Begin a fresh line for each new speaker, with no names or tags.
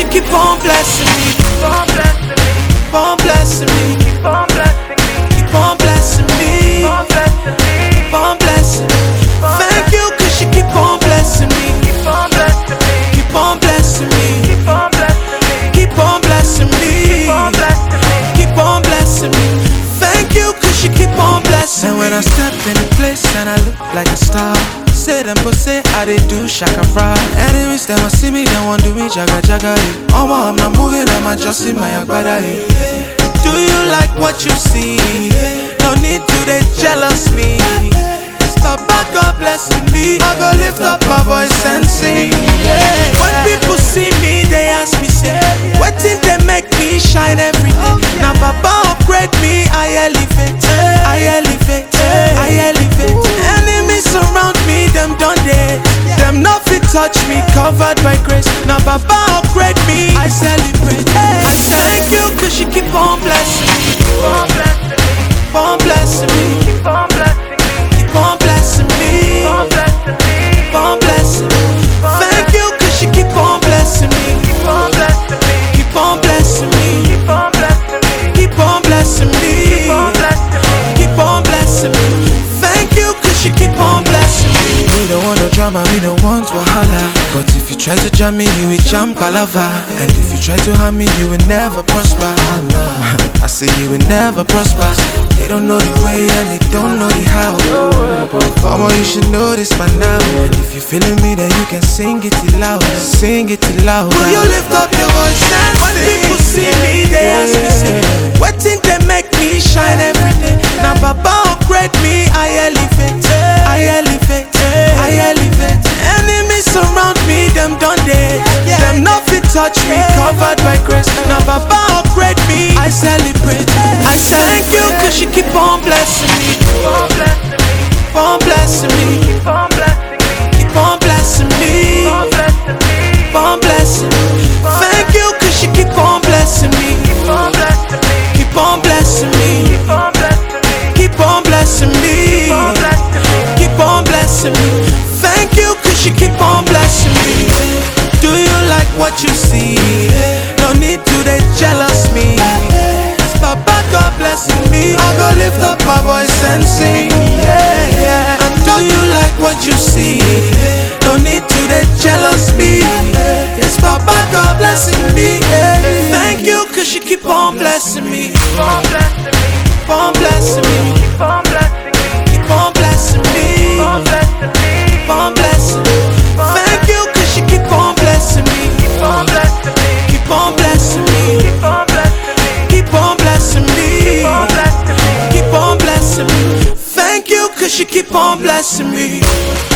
she keep on blessing me.
Keep on blessing me.
Keep on blessing me.
Keep on blessing me.
Keep on blessing me.
Keep on blessing me.
Keep on blessing me. Thank you, cause she keep on blessing me.
Keep on blessing me.
Keep on blessing me.
Keep on blessing me.
Keep on blessing me.
Keep on blessing me.
Keep on blessing me. Thank you, cause she keep on blessing
And when I step in the place and I look like a star Say them but say I they do shaka fry Enemies them see me, they want do me jaga jaga eh. Oh I'm not moving, I'm adjusting my agbada eh.
Do you like what you see? No need to they jealous me. Stop back, blessing me. I go lift up my voice and sing. When people see me, touch me, covered by grace. Now, Papa upgrade me, I celebrate.
Drama, we don't want wahala. But if you try to jam me, you will jam palava. And if you try to harm me, you will never prosper. I say you will never prosper. They don't know the way and they don't know the how. Mama, you should know this by now. And if you're feeling me, then you can sing it loud Sing it loud
Will you lift up your voice and When people see me, they ask me, say, What think they make me shine every day? Now, Papa upgrade me, touch me, covered by grace. Now, Papa upgrade me, I celebrate, I thank you, cause you keep on blessing me,
Keep on blessing me.
keep on blessing me,
Keep on blessing me.
keep on blessing me.
Keep on blessing me.
Thank you, cause you keep on blessing me.
Keep on blessing me.
Keep on blessing me.
Keep on blessing me.
What you see? No need to they jealous me. Papa God blessing me. I go lift up my voice and sing. Yeah, yeah. And do you like what you see? No need to they jealous me. Yes, Papa God blessing me. Thank you, cause you. Keep on blessing me. Cause you keep on blessing me.